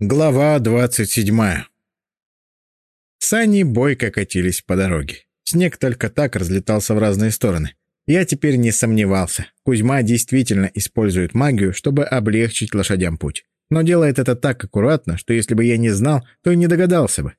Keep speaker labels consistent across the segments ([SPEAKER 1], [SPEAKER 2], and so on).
[SPEAKER 1] Глава двадцать седьмая. Сани бойко катились по дороге. Снег только так разлетался в разные стороны. Я теперь не сомневался. Кузьма действительно использует магию, чтобы облегчить лошадям путь. Но делает это так аккуратно, что если бы я не знал, то и не догадался бы.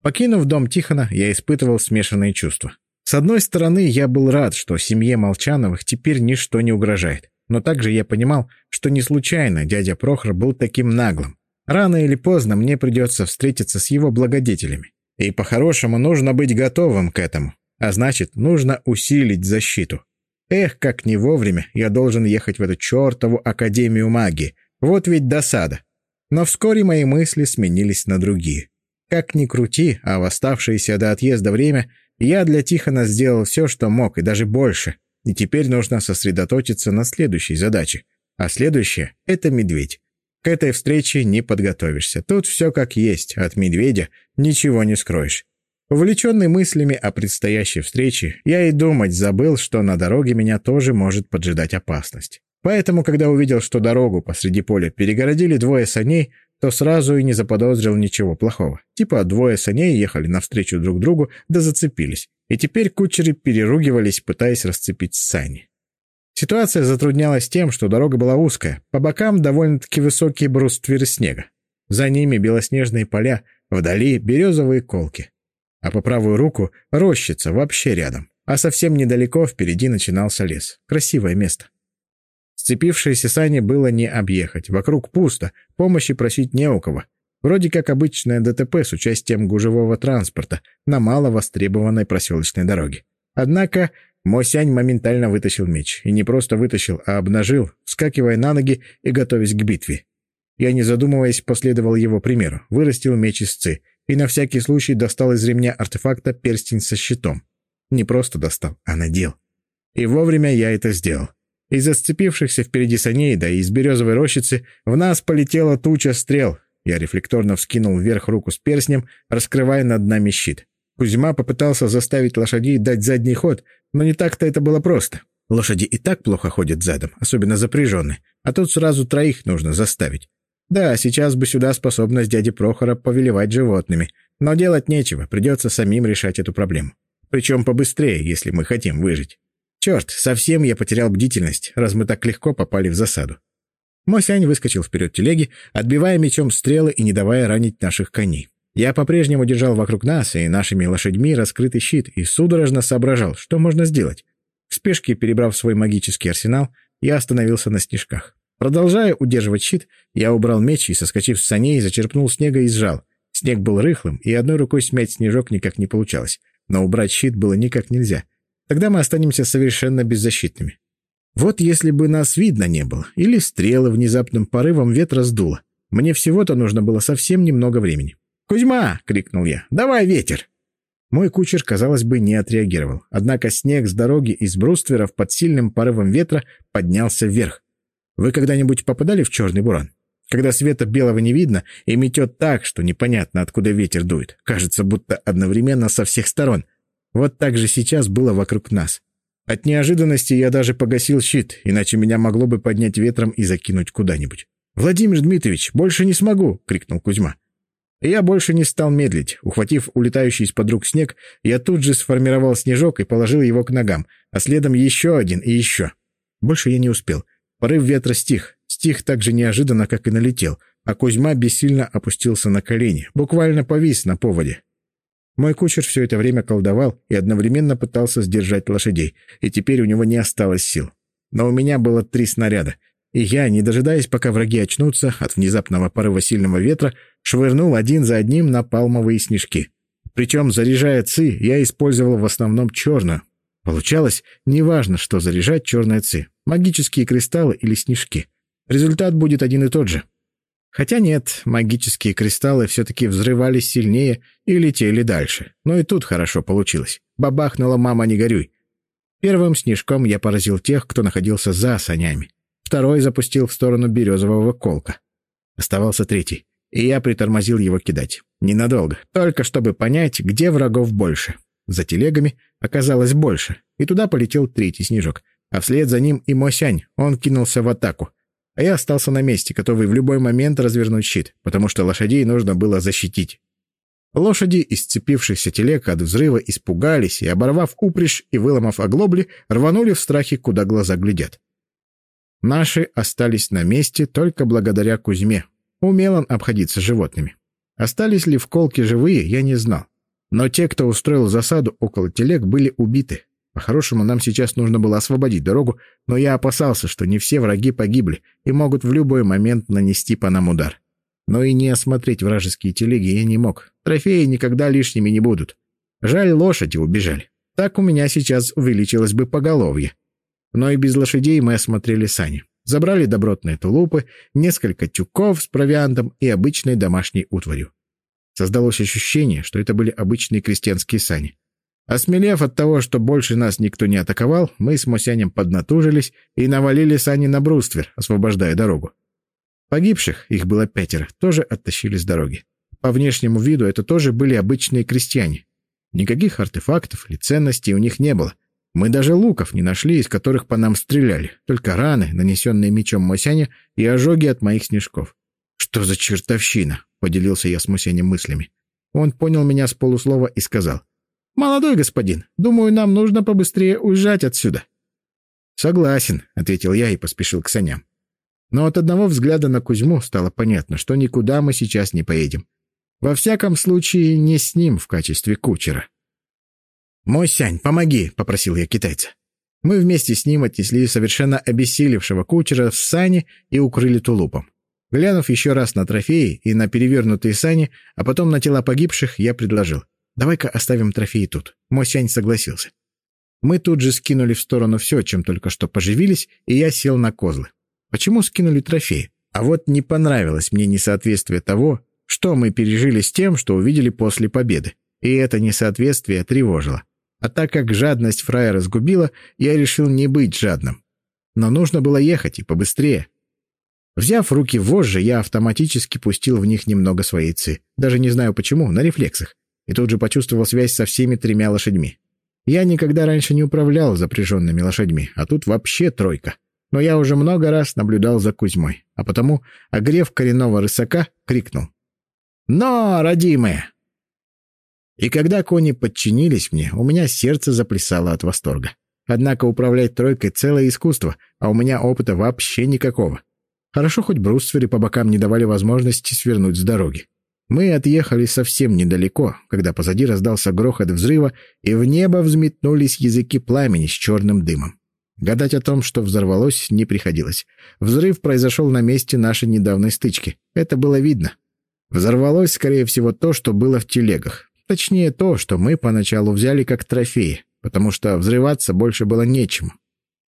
[SPEAKER 1] Покинув дом Тихона, я испытывал смешанные чувства. С одной стороны, я был рад, что семье Молчановых теперь ничто не угрожает. Но также я понимал, что не случайно дядя Прохор был таким наглым. Рано или поздно мне придется встретиться с его благодетелями. И по-хорошему нужно быть готовым к этому. А значит, нужно усилить защиту. Эх, как не вовремя я должен ехать в эту чертову Академию магии. Вот ведь досада. Но вскоре мои мысли сменились на другие. Как ни крути, а в оставшееся до отъезда время я для Тихона сделал все, что мог, и даже больше. И теперь нужно сосредоточиться на следующей задаче. А следующая — это медведь. К этой встрече не подготовишься. Тут все как есть, от медведя ничего не скроешь. Увлеченный мыслями о предстоящей встрече, я и думать забыл, что на дороге меня тоже может поджидать опасность. Поэтому, когда увидел, что дорогу посреди поля перегородили двое саней, то сразу и не заподозрил ничего плохого. Типа двое саней ехали навстречу друг другу, да зацепились. И теперь кучеры переругивались, пытаясь расцепить сани. Ситуация затруднялась тем, что дорога была узкая, по бокам довольно-таки высокие брустверы снега. За ними белоснежные поля, вдали березовые колки. А по правую руку рощица вообще рядом, а совсем недалеко впереди начинался лес. Красивое место. Сцепившиеся сани было не объехать, вокруг пусто, помощи просить не у кого. Вроде как обычное ДТП с участием гужевого транспорта на мало востребованной проселочной дороге. Однако Мосянь моментально вытащил меч. И не просто вытащил, а обнажил, вскакивая на ноги и готовясь к битве. Я, не задумываясь, последовал его примеру, вырастил меч из ци и на всякий случай достал из ремня артефакта перстень со щитом. Не просто достал, а надел. И вовремя я это сделал. Из сцепившихся впереди саней, да и из березовой рощицы, в нас полетела туча стрел. Я рефлекторно вскинул вверх руку с перстнем, раскрывая над нами щит. Кузьма попытался заставить лошадей дать задний ход, но не так-то это было просто. Лошади и так плохо ходят задом, особенно запряженные, а тут сразу троих нужно заставить. Да, сейчас бы сюда способность дяди Прохора повелевать животными, но делать нечего, придется самим решать эту проблему. Причем побыстрее, если мы хотим выжить. Черт, совсем я потерял бдительность, раз мы так легко попали в засаду. Мосянь выскочил вперед телеги, отбивая мечом стрелы и не давая ранить наших коней. Я по-прежнему держал вокруг нас и нашими лошадьми раскрытый щит и судорожно соображал, что можно сделать. В спешке, перебрав свой магический арсенал, я остановился на снежках. Продолжая удерживать щит, я убрал меч и, соскочив с саней, зачерпнул снега и сжал. Снег был рыхлым, и одной рукой смять снежок никак не получалось. Но убрать щит было никак нельзя. Тогда мы останемся совершенно беззащитными. Вот если бы нас видно не было, или стрелы внезапным порывом ветра сдуло. Мне всего-то нужно было совсем немного времени. «Кузьма!» — крикнул я. «Давай ветер!» Мой кучер, казалось бы, не отреагировал. Однако снег с дороги из брустверов под сильным порывом ветра поднялся вверх. Вы когда-нибудь попадали в черный буран? Когда света белого не видно и метет так, что непонятно, откуда ветер дует. Кажется, будто одновременно со всех сторон. Вот так же сейчас было вокруг нас. От неожиданности я даже погасил щит, иначе меня могло бы поднять ветром и закинуть куда-нибудь. «Владимир Дмитриевич, больше не смогу!» — крикнул Кузьма. Я больше не стал медлить. Ухватив улетающий из-под рук снег, я тут же сформировал снежок и положил его к ногам, а следом еще один и еще. Больше я не успел. Порыв ветра стих. Стих так же неожиданно, как и налетел, а Кузьма бессильно опустился на колени, буквально повис на поводе. Мой кучер все это время колдовал и одновременно пытался сдержать лошадей, и теперь у него не осталось сил. Но у меня было три снаряда — и я, не дожидаясь, пока враги очнутся от внезапного порыва сильного ветра, швырнул один за одним на палмовые снежки. Причем, заряжая ци, я использовал в основном черную. Получалось, неважно, что заряжать черная ци, магические кристаллы или снежки. Результат будет один и тот же. Хотя нет, магические кристаллы все-таки взрывались сильнее и летели дальше. Но и тут хорошо получилось. Бабахнула «мама, не горюй». Первым снежком я поразил тех, кто находился за санями. Второй запустил в сторону березового колка. Оставался третий, и я притормозил его кидать. Ненадолго, только чтобы понять, где врагов больше. За телегами оказалось больше, и туда полетел третий снежок. А вслед за ним и Мосянь, он кинулся в атаку. а я остался на месте, готовый в любой момент развернуть щит, потому что лошадей нужно было защитить. Лошади из сцепившихся телег от взрыва испугались и, оборвав упряжь и выломав оглобли, рванули в страхе, куда глаза глядят. Наши остались на месте только благодаря Кузьме. Умел он обходиться животными. Остались ли в колке живые, я не знал. Но те, кто устроил засаду около телег, были убиты. По-хорошему, нам сейчас нужно было освободить дорогу, но я опасался, что не все враги погибли и могут в любой момент нанести по нам удар. Но и не осмотреть вражеские телеги я не мог. Трофеи никогда лишними не будут. Жаль, лошади убежали. Так у меня сейчас увеличилось бы поголовье. Но и без лошадей мы осмотрели сани. Забрали добротные тулупы, несколько тюков с провиантом и обычной домашней утварью. Создалось ощущение, что это были обычные крестьянские сани. Осмелев от того, что больше нас никто не атаковал, мы с Мосянем поднатужились и навалили сани на бруствер, освобождая дорогу. Погибших, их было пятеро, тоже оттащили с дороги. По внешнему виду это тоже были обычные крестьяне. Никаких артефактов или ценностей у них не было. Мы даже луков не нашли, из которых по нам стреляли, только раны, нанесенные мечом Мосяня, и ожоги от моих снежков. «Что за чертовщина?» — поделился я с Мусенем мыслями. Он понял меня с полуслова и сказал. «Молодой господин, думаю, нам нужно побыстрее уезжать отсюда». «Согласен», — ответил я и поспешил к саням. Но от одного взгляда на Кузьму стало понятно, что никуда мы сейчас не поедем. Во всяком случае, не с ним в качестве кучера. «Мой Сянь, помоги!» — попросил я китайца. Мы вместе с ним отнесли совершенно обессилевшего кучера в сани и укрыли тулупом. Глянув еще раз на трофеи и на перевернутые сани, а потом на тела погибших, я предложил. «Давай-ка оставим трофеи тут». Мой Сянь согласился. Мы тут же скинули в сторону все, чем только что поживились, и я сел на козлы. Почему скинули трофеи? А вот не понравилось мне несоответствие того, что мы пережили с тем, что увидели после победы. И это несоответствие тревожило. А так как жадность фрая разгубила, я решил не быть жадным. Но нужно было ехать и побыстрее. Взяв в руки вожжи, я автоматически пустил в них немного своей ци. Даже не знаю почему, на рефлексах. И тут же почувствовал связь со всеми тремя лошадьми. Я никогда раньше не управлял запряженными лошадьми, а тут вообще тройка. Но я уже много раз наблюдал за Кузьмой, а потому, огрев коренного рысака, крикнул. «Но, родимые, и когда кони подчинились мне, у меня сердце заплясало от восторга. Однако управлять тройкой — целое искусство, а у меня опыта вообще никакого. Хорошо, хоть брустверы по бокам не давали возможности свернуть с дороги. Мы отъехали совсем недалеко, когда позади раздался грохот взрыва, и в небо взметнулись языки пламени с черным дымом. Гадать о том, что взорвалось, не приходилось. Взрыв произошел на месте нашей недавней стычки. Это было видно. Взорвалось, скорее всего, то, что было в телегах. Точнее, то, что мы поначалу взяли как трофеи, потому что взрываться больше было нечем.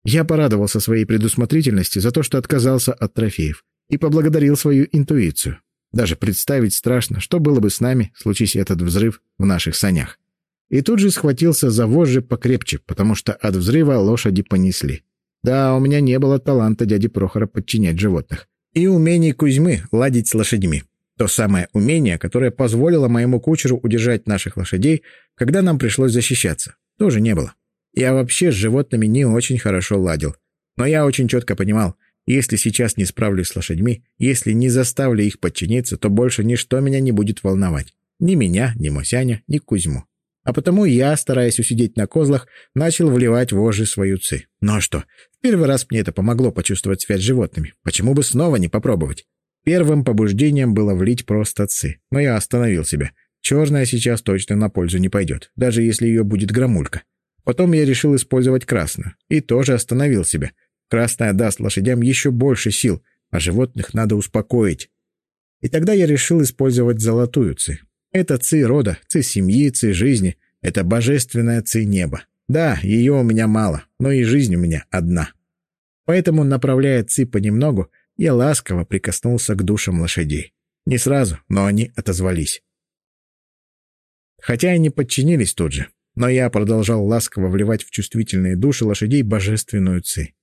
[SPEAKER 1] Я порадовался своей предусмотрительности за то, что отказался от трофеев, и поблагодарил свою интуицию. Даже представить страшно, что было бы с нами, случись этот взрыв в наших санях. И тут же схватился за вожжи покрепче, потому что от взрыва лошади понесли. Да, у меня не было таланта дяди Прохора подчинять животных. И умений Кузьмы ладить с лошадьми. То самое умение, которое позволило моему кучеру удержать наших лошадей, когда нам пришлось защищаться, тоже не было. Я вообще с животными не очень хорошо ладил. Но я очень четко понимал, если сейчас не справлюсь с лошадьми, если не заставлю их подчиниться, то больше ничто меня не будет волновать. Ни меня, ни Мосяня, ни Кузьму. А потому я, стараясь усидеть на козлах, начал вливать вожжи свою ци. Ну а что, в первый раз мне это помогло почувствовать связь с животными. Почему бы снова не попробовать? Первым побуждением было влить просто ци, но я остановил себя. Черная сейчас точно на пользу не пойдет, даже если ее будет громулька. Потом я решил использовать красную, и тоже остановил себя. Красная даст лошадям еще больше сил, а животных надо успокоить. И тогда я решил использовать золотую ци. Это ци рода, ци семьи, ци жизни. Это божественная ци неба. Да, ее у меня мало, но и жизнь у меня одна. Поэтому, направляя ци понемногу, я ласково прикоснулся к душам лошадей. Не сразу, но они отозвались. Хотя и не подчинились тут же, но я продолжал ласково вливать в чувствительные души лошадей божественную ци.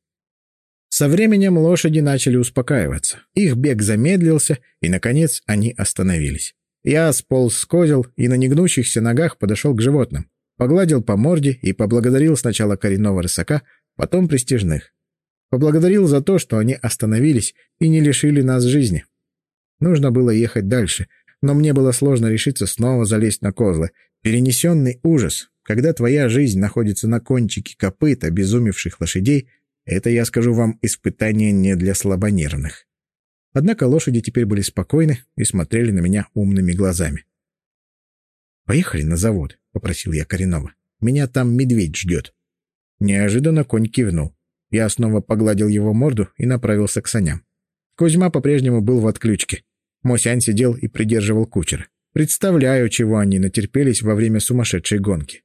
[SPEAKER 1] Со временем лошади начали успокаиваться. Их бег замедлился, и, наконец, они остановились. Я сполз с козел и на негнущихся ногах подошел к животным, погладил по морде и поблагодарил сначала коренного рысака, потом престижных. Поблагодарил за то, что они остановились и не лишили нас жизни. Нужно было ехать дальше, но мне было сложно решиться снова залезть на козлы. Перенесенный ужас, когда твоя жизнь находится на кончике копыт обезумевших лошадей, это, я скажу вам, испытание не для слабонервных. Однако лошади теперь были спокойны и смотрели на меня умными глазами. «Поехали на завод», — попросил я Коренова. «Меня там медведь ждет». Неожиданно конь кивнул. Я снова погладил его морду и направился к саням. Кузьма по-прежнему был в отключке. Мосянь сидел и придерживал кучера. Представляю, чего они натерпелись во время сумасшедшей гонки.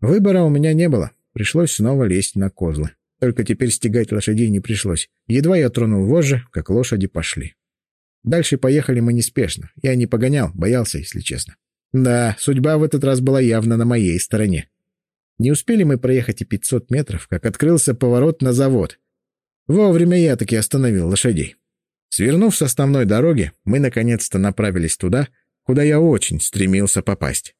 [SPEAKER 1] Выбора у меня не было. Пришлось снова лезть на козлы. Только теперь стегать лошадей не пришлось. Едва я тронул вожжи, как лошади пошли. Дальше поехали мы неспешно. Я не погонял, боялся, если честно. Да, судьба в этот раз была явно на моей стороне. Не успели мы проехать и 500 метров, как открылся поворот на завод. Вовремя я таки остановил лошадей. Свернув с основной дороги, мы наконец-то направились туда, куда я очень стремился попасть.